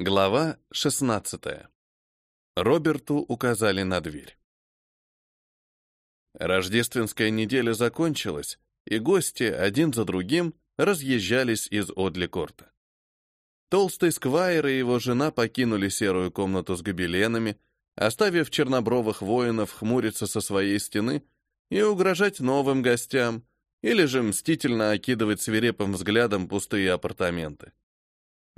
Глава 16. Роберту указали на дверь. Рождественская неделя закончилась, и гости один за другим разъезжались из Одли-Корта. Толстый сквайр и его жена покинули серую комнату с гобеленами, оставив чернобровых воинов хмуриться со своей стены и угрожать новым гостям, или же мстительно окидывать свирепым взглядом пустые апартаменты.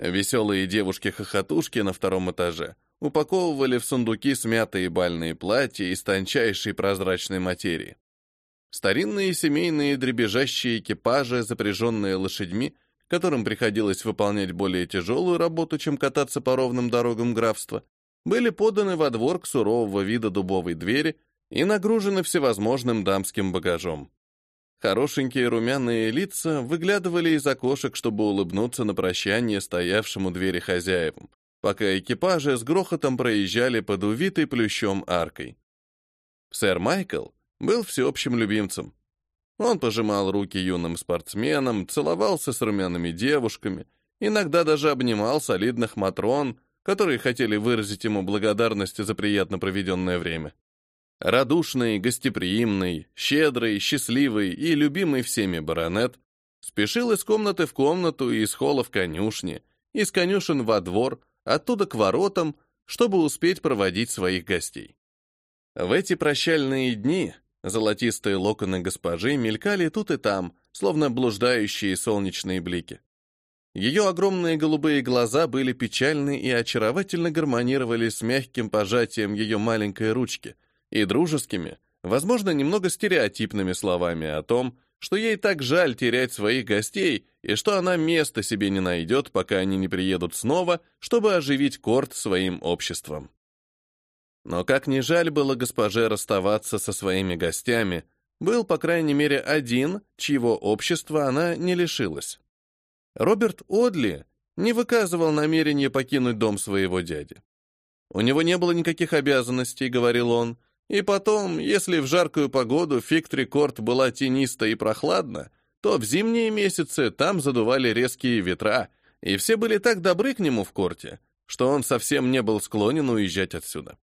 Веселые девушки-хохотушки на втором этаже упаковывали в сундуки смятые бальные платья из тончайшей прозрачной материи. Старинные семейные дребезжащие экипажи, запряженные лошадьми, которым приходилось выполнять более тяжелую работу, чем кататься по ровным дорогам графства, были поданы во двор к сурового вида дубовой двери и нагружены всевозможным дамским багажом. Хорошенькие румяные лица выглядывали из окошек, чтобы улыбнуться на прощание стоявшему двери хозяевам, пока экипажи с грохотом проезжали под увитой плющом аркой. Сэр Майкл был всеобщим любимцем. Он пожимал руки юным спортсменам, целовался с румяными девушками, иногда даже обнимал солидных матрон, которые хотели выразить ему благодарность за приятно проведенное время. Радушный, гостеприимный, щедрый, счастливый и любимый всеми баронет спешил из комнаты в комнату и из холла в конюшне, из конюшен во двор, оттуда к воротам, чтобы успеть проводить своих гостей. В эти прощальные дни золотистые локоны госпожи мелькали тут и там, словно блуждающие солнечные блики. Ее огромные голубые глаза были печальны и очаровательно гармонировали с мягким пожатием ее маленькой ручки — и дружескими, возможно, немного стереотипными словами о том, что ей так жаль терять своих гостей и что она места себе не найдет, пока они не приедут снова, чтобы оживить корт своим обществом. Но как ни жаль было госпоже расставаться со своими гостями, был, по крайней мере, один, чьего общества она не лишилась. Роберт Одли не выказывал намерения покинуть дом своего дяди. У него не было никаких обязанностей, говорил он, и потом, если в жаркую погоду Фиктрикорд была тениста и прохладна, то в зимние месяцы там задували резкие ветра, и все были так добры к нему в корте, что он совсем не был склонен уезжать отсюда.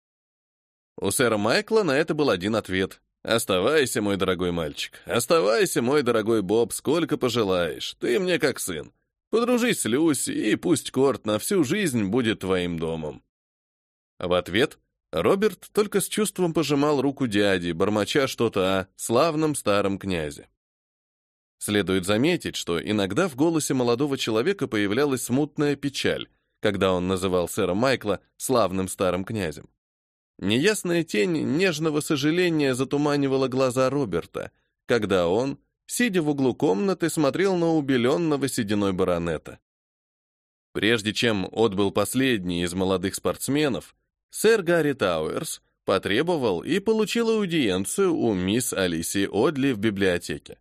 У сэра Майкла на это был один ответ. «Оставайся, мой дорогой мальчик, оставайся, мой дорогой Боб, сколько пожелаешь, ты мне как сын. Подружись с Люси, и пусть Корт на всю жизнь будет твоим домом». В ответ Роберт только с чувством пожимал руку дяди, бормоча что-то о славном старом князе. Следует заметить, что иногда в голосе молодого человека появлялась смутная печаль, когда он называл сэра Майкла славным старым князем. Неясная тень нежного сожаления затуманивала глаза Роберта, когда он, сидя в углу комнаты, смотрел на убеленного сединой баронета. Прежде чем отбыл последний из молодых спортсменов, сэр Гарри Тауэрс потребовал и получил аудиенцию у мисс Алисии Одли в библиотеке.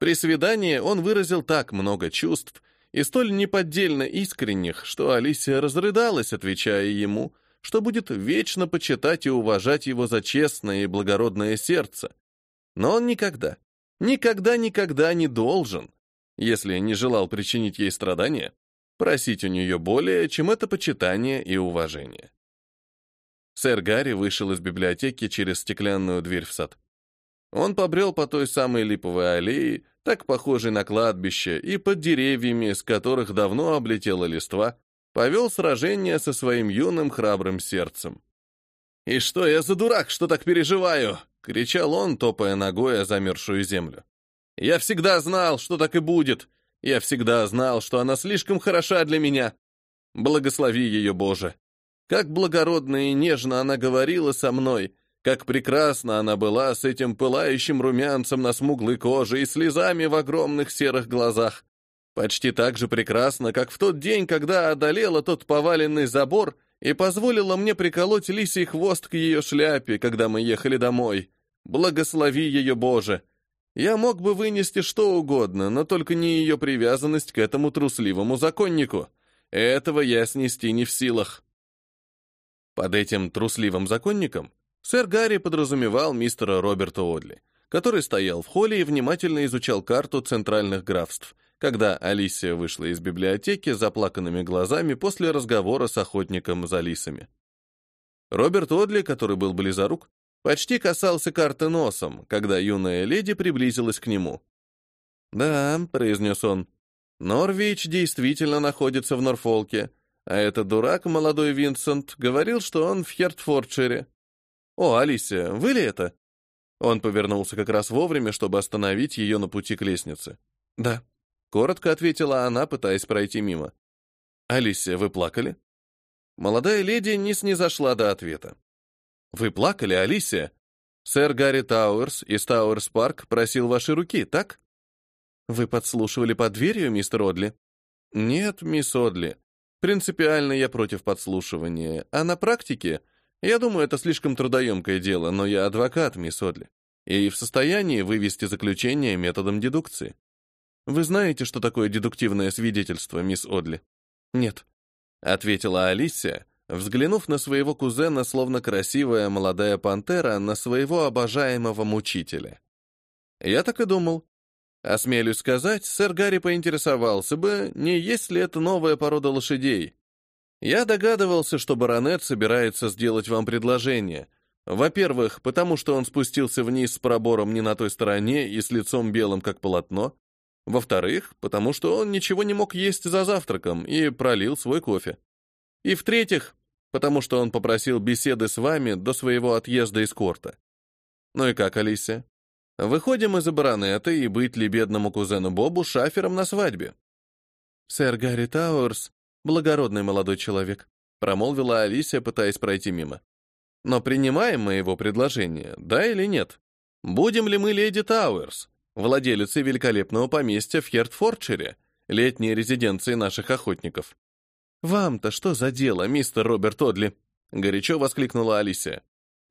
При свидании он выразил так много чувств и столь неподдельно искренних, что Алисия разрыдалась, отвечая ему, что будет вечно почитать и уважать его за честное и благородное сердце. Но он никогда, никогда-никогда не должен, если не желал причинить ей страдания, просить у нее более, чем это почитание и уважение. Сэр Гарри вышел из библиотеки через стеклянную дверь в сад. Он побрел по той самой липовой аллее, так похожей на кладбище, и под деревьями, с которых давно облетела листва, повел сражение со своим юным храбрым сердцем. «И что я за дурак, что так переживаю?» — кричал он, топая ногой о замерзшую землю. «Я всегда знал, что так и будет. Я всегда знал, что она слишком хороша для меня. Благослови ее, Боже. Как благородно и нежно она говорила со мной, как прекрасна она была с этим пылающим румянцем на смуглой коже и слезами в огромных серых глазах. Почти так же прекрасно, как в тот день, когда одолела тот поваленный забор и позволила мне приколоть лисий хвост к ее шляпе, когда мы ехали домой. Благослови ее, Боже! Я мог бы вынести что угодно, но только не ее привязанность к этому трусливому законнику. Этого я снести не в силах. Под этим трусливым законником сэр Гарри подразумевал мистера Роберта Одли, который стоял в холле и внимательно изучал карту центральных графств, когда Алисия вышла из библиотеки заплаканными глазами после разговора с охотником за лисами. Роберт Одли, который был близорук, почти касался карты носом, когда юная леди приблизилась к нему. «Да», — произнес он, — «Норвич действительно находится в Норфолке, а этот дурак, молодой Винсент, говорил, что он в Хертфордшире. О, Алисия, вы ли это?» Он повернулся как раз вовремя, чтобы остановить ее на пути к лестнице. «Да», — коротко ответила она, пытаясь пройти мимо. «Алисия, вы плакали?» Молодая леди не снизошла до ответа. «Вы плакали, Алисия? Сэр Гарри Тауэрс из Тауэрс Парк просил вашей руки, так?» «Вы подслушивали под дверью, мистер Одли?» «Нет, мисс Одли. Принципиально я против подслушивания. А на практике, я думаю, это слишком трудоемкое дело, но я адвокат, мисс Одли, и в состоянии вывести заключение методом дедукции. Вы знаете, что такое дедуктивное свидетельство, мисс Одли?» «Нет», — ответила Алисия, взглянув на своего кузена, словно красивая молодая пантера, на своего обожаемого мучителя. «Я так и думал. Осмелюсь сказать, сэр Гарри поинтересовался бы, не есть ли это новая порода лошадей. Я догадывался, что баронет собирается сделать вам предложение. Во-первых, потому что он спустился вниз с пробором не на той стороне и с лицом белым, как полотно. Во-вторых, потому что он ничего не мог есть за завтраком и пролил свой кофе. И в-третьих, потому что он попросил беседы с вами до своего отъезда из корта. Ну и как, Алисия? Выходим из-за баронета и быть ли бедному кузену Бобу шафером на свадьбе. «Сэр Гарри Тауэрс — благородный молодой человек», — промолвила Алисия, пытаясь пройти мимо. «Но принимаем мы его предложение, да или нет? Будем ли мы леди Тауэрс, владелицей великолепного поместья в Хертфордшире, летней резиденции наших охотников?» «Вам-то что за дело, мистер Роберт Одли?» — горячо воскликнула Алисия.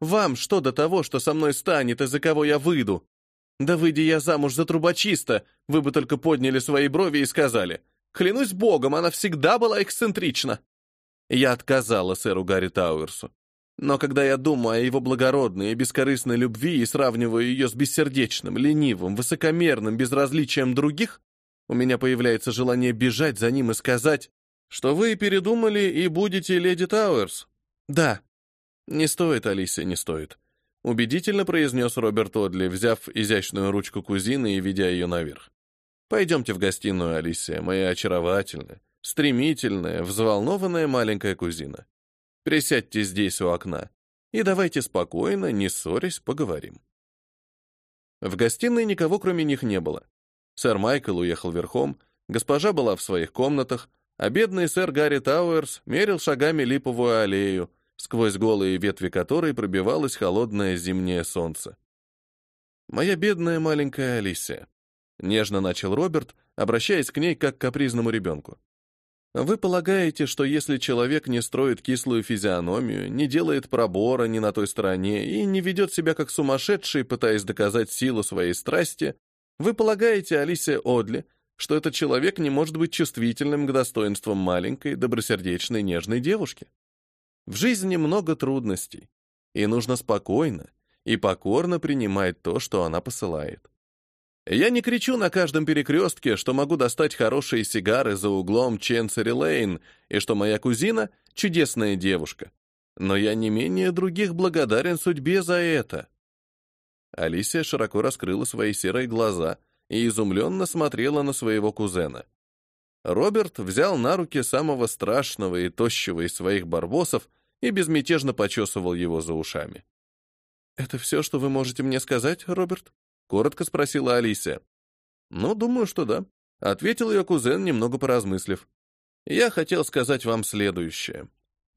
«Вам что до того, что со мной станет и за кого я выйду? Да выйди я замуж за трубочиста, вы бы только подняли свои брови и сказали. Клянусь богом, она всегда была эксцентрична. Я отказала сэру Гарри Тауэрсу. Но когда я думаю о его благородной и бескорыстной любви и сравниваю ее с бессердечным, ленивым, высокомерным безразличием других, у меня появляется желание бежать за ним и сказать, что вы передумали и будете леди Тауэрс. Да. Не стоит, Алисия, не стоит. Убедительно произнес Роберт Одли, взяв изящную ручку кузины и ведя ее наверх. «Пойдемте в гостиную, Алисия, моя очаровательная, стремительная, взволнованная маленькая кузина. Присядьте здесь у окна и давайте спокойно, не ссорясь, поговорим». В гостиной никого, кроме них, не было. Сэр Майкл уехал верхом, госпожа была в своих комнатах, а бедный сэр Гарри Тауэрс мерил шагами липовую аллею, сквозь голые ветви которой пробивалось холодное зимнее солнце. «Моя бедная маленькая Алисия», — нежно начал Роберт, обращаясь к ней как к капризному ребенку. «Вы полагаете, что если человек не строит кислую физиономию, не делает пробора ни на той стороне и не ведет себя как сумасшедший, пытаясь доказать силу своей страсти, вы полагаете, Алисия Одли, что этот человек не может быть чувствительным к достоинствам маленькой, добросердечной, нежной девушки?» В жизни много трудностей, и нужно спокойно и покорно принимать то, что она посылает. Я не кричу на каждом перекрестке, что могу достать хорошие сигары за углом Ченсери Лейн и что моя кузина — чудесная девушка. Но я не менее других благодарен судьбе за это. Алисия широко раскрыла свои серые глаза и изумленно смотрела на своего кузена. Роберт взял на руки самого страшного и тощего из своих барбосов и безмятежно почесывал его за ушами. «Это все, что вы можете мне сказать, Роберт?» — коротко спросила Алисия. «Ну, думаю, что да», — ответил ее кузен, немного поразмыслив. «Я хотел сказать вам следующее.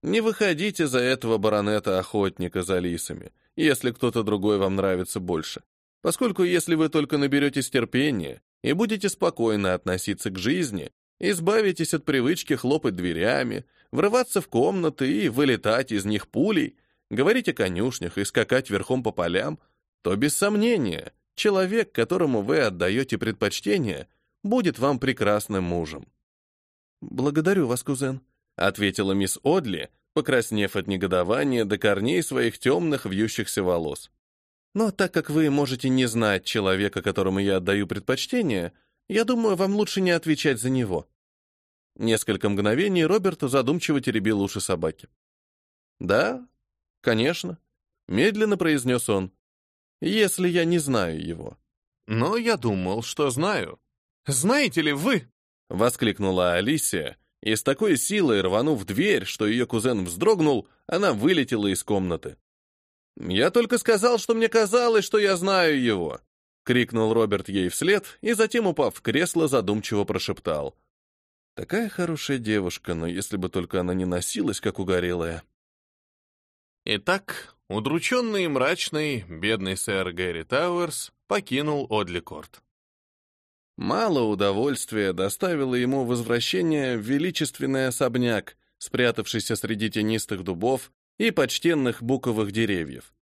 Не выходите за этого баронета-охотника за лисами, если кто-то другой вам нравится больше, поскольку если вы только наберетесь терпения и будете спокойно относиться к жизни, Избавитесь от привычки хлопать дверями, врываться в комнаты и вылетать из них пулей, говорить о конюшнях и скакать верхом по полям, то, без сомнения, человек, которому вы отдаете предпочтение, будет вам прекрасным мужем. «Благодарю вас, кузен», — ответила мисс Одли, покраснев от негодования до корней своих темных вьющихся волос. «Но так как вы можете не знать человека, которому я отдаю предпочтение, Я думаю, вам лучше не отвечать за него». Несколько мгновений Роберт задумчиво теребил уши собаки. «Да, конечно», — медленно произнес он, — «если я не знаю его». «Но я думал, что знаю. Знаете ли вы?» — воскликнула Алисия, и с такой силой, рванув дверь, что ее кузен вздрогнул, она вылетела из комнаты. «Я только сказал, что мне казалось, что я знаю его!» — крикнул Роберт ей вслед, и затем, упав в кресло, задумчиво прошептал. «Такая хорошая девушка, но если бы только она не носилась, как угорелая». Итак, удрученный и мрачный, бедный сэр Гэри Тауэрс покинул Одликорт. Мало удовольствия доставило ему возвращение в величественный особняк, спрятавшийся среди тенистых дубов и почтенных буковых деревьев.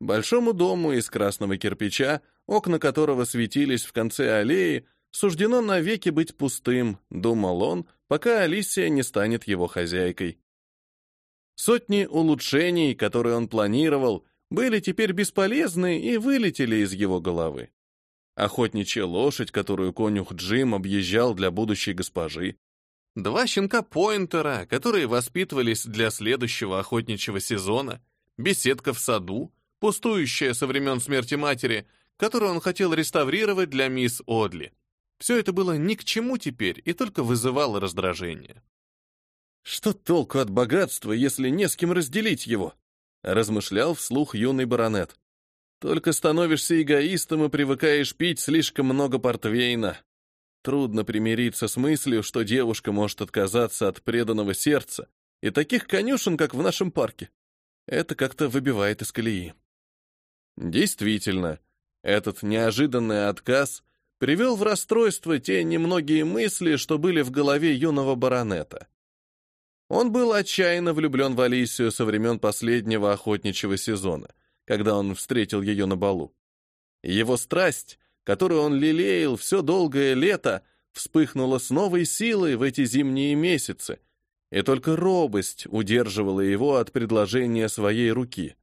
Большому дому из красного кирпича, окна которого светились в конце аллеи, суждено навеки быть пустым, думал он, пока Алисия не станет его хозяйкой. Сотни улучшений, которые он планировал, были теперь бесполезны и вылетели из его головы. Охотничья лошадь, которую конюх Джим объезжал для будущей госпожи, Два щенка-поинтера, которые воспитывались для следующего охотничьего сезона, беседка в саду, пустующая со времен смерти матери, которую он хотел реставрировать для мисс Одли. Все это было ни к чему теперь и только вызывало раздражение. «Что толку от богатства, если не с кем разделить его?» — размышлял вслух юный баронет. «Только становишься эгоистом и привыкаешь пить слишком много портвейна. Трудно примириться с мыслью, что девушка может отказаться от преданного сердца и таких конюшен, как в нашем парке. Это как-то выбивает из колеи. Действительно, этот неожиданный отказ привел в расстройство те немногие мысли, что были в голове юного баронета. Он был отчаянно влюблен в Алисию со времен последнего охотничьего сезона, когда он встретил ее на балу. Его страсть которую он лелеял все долгое лето, вспыхнула с новой силой в эти зимние месяцы, и только робость удерживала его от предложения своей руки.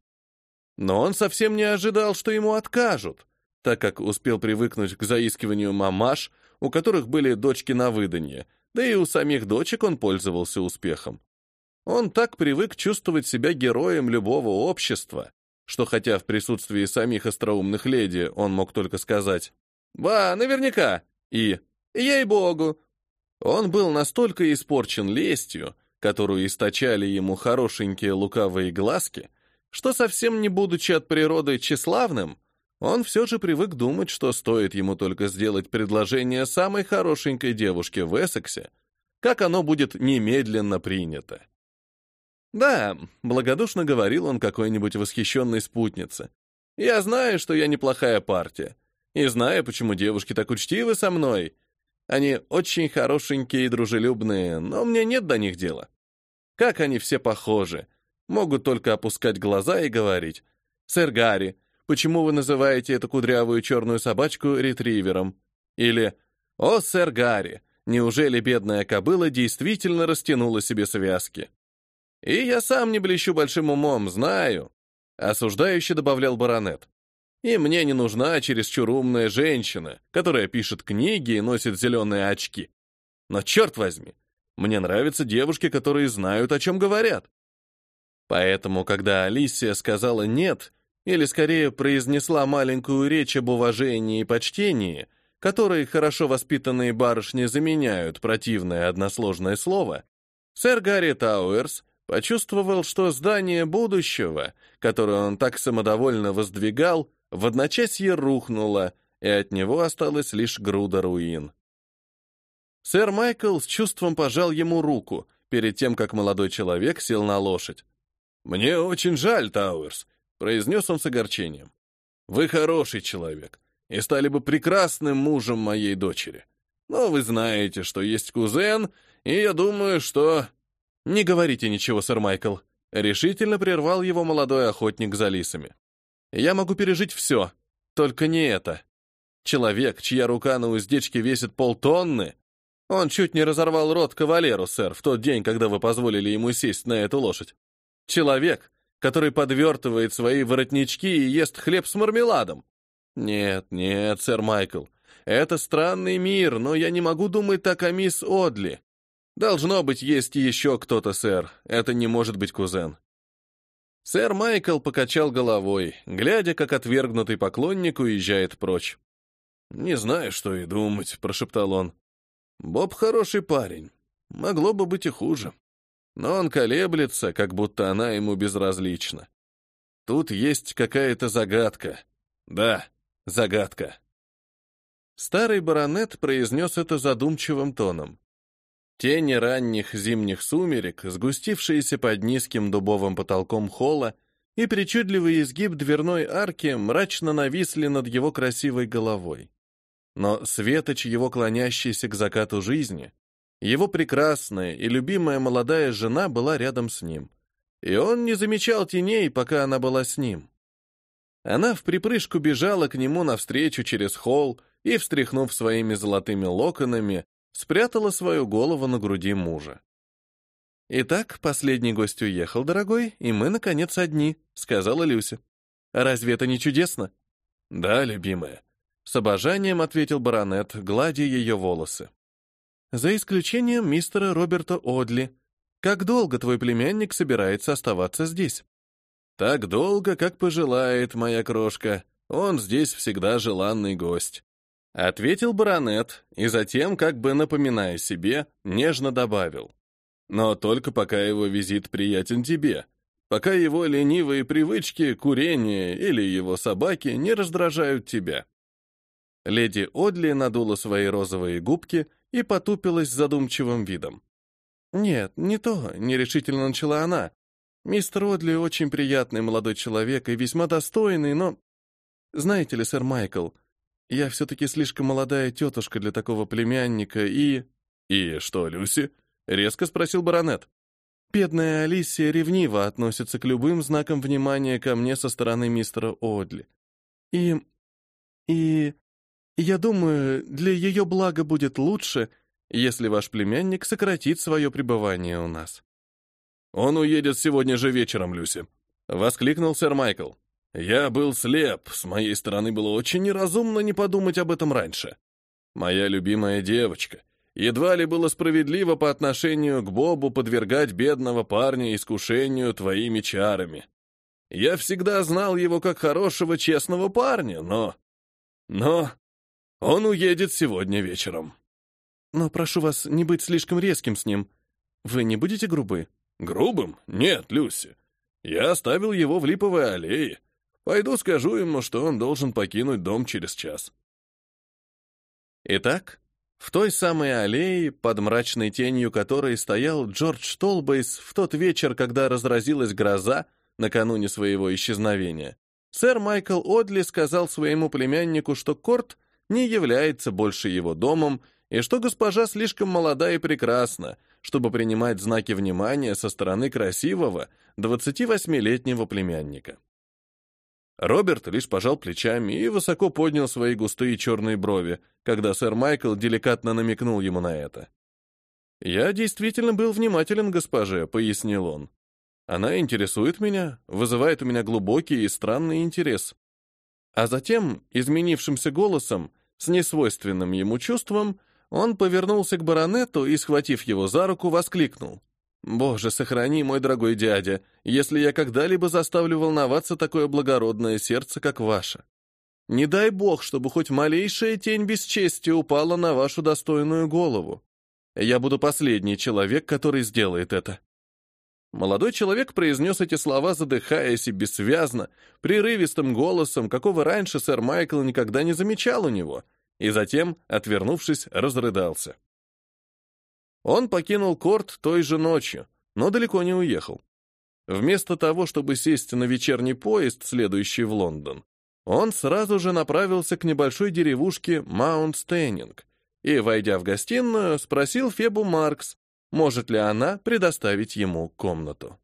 Но он совсем не ожидал, что ему откажут, так как успел привыкнуть к заискиванию мамаш, у которых были дочки на выданье, да и у самих дочек он пользовался успехом. Он так привык чувствовать себя героем любого общества, что хотя в присутствии самих остроумных леди он мог только сказать «Ба, наверняка!» и «Ей-богу!» Он был настолько испорчен лестью, которую источали ему хорошенькие лукавые глазки, что совсем не будучи от природы тщеславным, он все же привык думать, что стоит ему только сделать предложение самой хорошенькой девушке в Эссексе, как оно будет немедленно принято. «Да», — благодушно говорил он какой-нибудь восхищенной спутнице. «Я знаю, что я неплохая партия, и знаю, почему девушки так учтивы со мной. Они очень хорошенькие и дружелюбные, но мне нет до них дела. Как они все похожи. Могут только опускать глаза и говорить. «Сэр Гарри, почему вы называете эту кудрявую черную собачку ретривером?» Или «О, сэр Гарри, неужели бедная кобыла действительно растянула себе связки?» И я сам не блещу большим умом, знаю. Осуждающе добавлял баронет. И мне не нужна чересчур умная женщина, которая пишет книги и носит зеленые очки. Но черт возьми, мне нравятся девушки, которые знают, о чем говорят. Поэтому, когда Алисия сказала «нет», или скорее произнесла маленькую речь об уважении и почтении, которые хорошо воспитанные барышни заменяют противное односложное слово, сэр Гарри Тауэрс почувствовал, что здание будущего, которое он так самодовольно воздвигал, в одночасье рухнуло, и от него осталась лишь груда руин. Сэр Майкл с чувством пожал ему руку, перед тем, как молодой человек сел на лошадь. «Мне очень жаль, Тауэрс», — произнес он с огорчением. «Вы хороший человек и стали бы прекрасным мужем моей дочери. Но вы знаете, что есть кузен, и я думаю, что...» «Не говорите ничего, сэр Майкл», — решительно прервал его молодой охотник за лисами. «Я могу пережить все, только не это. Человек, чья рука на уздечке весит полтонны, он чуть не разорвал рот кавалеру, сэр, в тот день, когда вы позволили ему сесть на эту лошадь. Человек, который подвертывает свои воротнички и ест хлеб с мармеладом. Нет, нет, сэр Майкл, Это странный мир, но я не могу думать так о мисс Одли. Должно быть, есть еще кто-то, сэр. Это не может быть кузен. Сэр Майкл покачал головой, глядя, как отвергнутый поклонник уезжает прочь. «Не знаю, что и думать», — прошептал он. «Боб хороший парень. Могло бы быть и хуже. Но он колеблется, как будто она ему безразлична. Тут есть какая-то загадка. Да, загадка». Старый баронет произнес это задумчивым тоном. Тени ранних зимних сумерек, сгустившиеся под низким дубовым потолком холла, и причудливый изгиб дверной арки мрачно нависли над его красивой головой. Но светоч его клонящийся к закату жизни, его прекрасная и любимая молодая жена была рядом с ним. И он не замечал теней, пока она была с ним. Она в припрыжку бежала к нему навстречу через холл и, встряхнув своими золотыми локонами, спрятала свою голову на груди мужа. «Итак, последний гость уехал, дорогой, и мы, наконец, одни», — сказала Люся. «Разве это не чудесно?» «Да, любимая», — с обожанием ответил баронет, гладя ее волосы. «За исключением мистера Роберта Одли. Как долго твой племянник собирается оставаться здесь?» «Так долго, как пожелает моя крошка. Он здесь всегда желанный гость. Ответил баронет, и затем, как бы напоминая себе, нежно добавил. Но только пока его визит приятен тебе, пока его ленивые привычки, курение или его собаки не раздражают тебя. Леди Одли надула свои розовые губки и потупилась задумчивым видом. «Нет, не то», — нерешительно начала она. «Мистер Одли очень приятный молодой человек и весьма достойный, но...» «Знаете ли, сэр Майкл, я все-таки слишком молодая тетушка для такого племянника и...» «И что, Люси?» — резко спросил баронет. «Бедная Алисия ревниво относится к любым знакам внимания ко мне со стороны мистера Одли. И... и... я думаю, для ее блага будет лучше, если ваш племянник сократит свое пребывание у нас». «Он уедет сегодня же вечером, Люси», — воскликнул сэр Майкл. Я был слеп, с моей стороны было очень неразумно не подумать об этом раньше. Моя любимая девочка. Едва ли было справедливо по отношению к Бобу подвергать бедного парня искушению твоими чарами. Я всегда знал его как хорошего, честного парня, но... Но... Он уедет сегодня вечером. Но прошу вас не быть слишком резким с ним. Вы не будете грубы? Грубым? Нет, Люси. Я оставил его в липовой аллее. Пойду скажу ему, что он должен покинуть дом через час. Итак, в той самой аллее, под мрачной тенью которой стоял Джордж Толбейс в тот вечер, когда разразилась гроза, накануне своего исчезновения, сэр Майкл Одли сказал своему племяннику, что Корт не является больше его домом, и что госпожа слишком молода и прекрасна, чтобы принимать знаки внимания со стороны красивого 28-летнего племянника. Роберт лишь пожал плечами и высоко поднял свои густые черные брови, когда сэр Майкл деликатно намекнул ему на это. «Я действительно был внимателен госпоже», — пояснил он. «Она интересует меня, вызывает у меня глубокий и странный интерес». А затем, изменившимся голосом, с несвойственным ему чувством, он повернулся к баронету и, схватив его за руку, воскликнул. Боже, сохрани, мой дорогой дядя, если я когда-либо заставлю волноваться такое благородное сердце, как ваше. Не дай бог, чтобы хоть малейшая тень бесчестия упала на вашу достойную голову. Я буду последний человек, который сделает это. Молодой человек произнес эти слова, задыхаясь и бессвязно, прерывистым голосом, какого раньше сэр Майкл никогда не замечал у него, и затем, отвернувшись, разрыдался. Он покинул Корт той же ночью, но далеко не уехал. Вместо того, чтобы сесть на вечерний поезд, следующий в Лондон, он сразу же направился к небольшой деревушке Маунт-Стейнинг и, войдя в гостиную, спросил Фебу Маркс, может ли она предоставить ему комнату.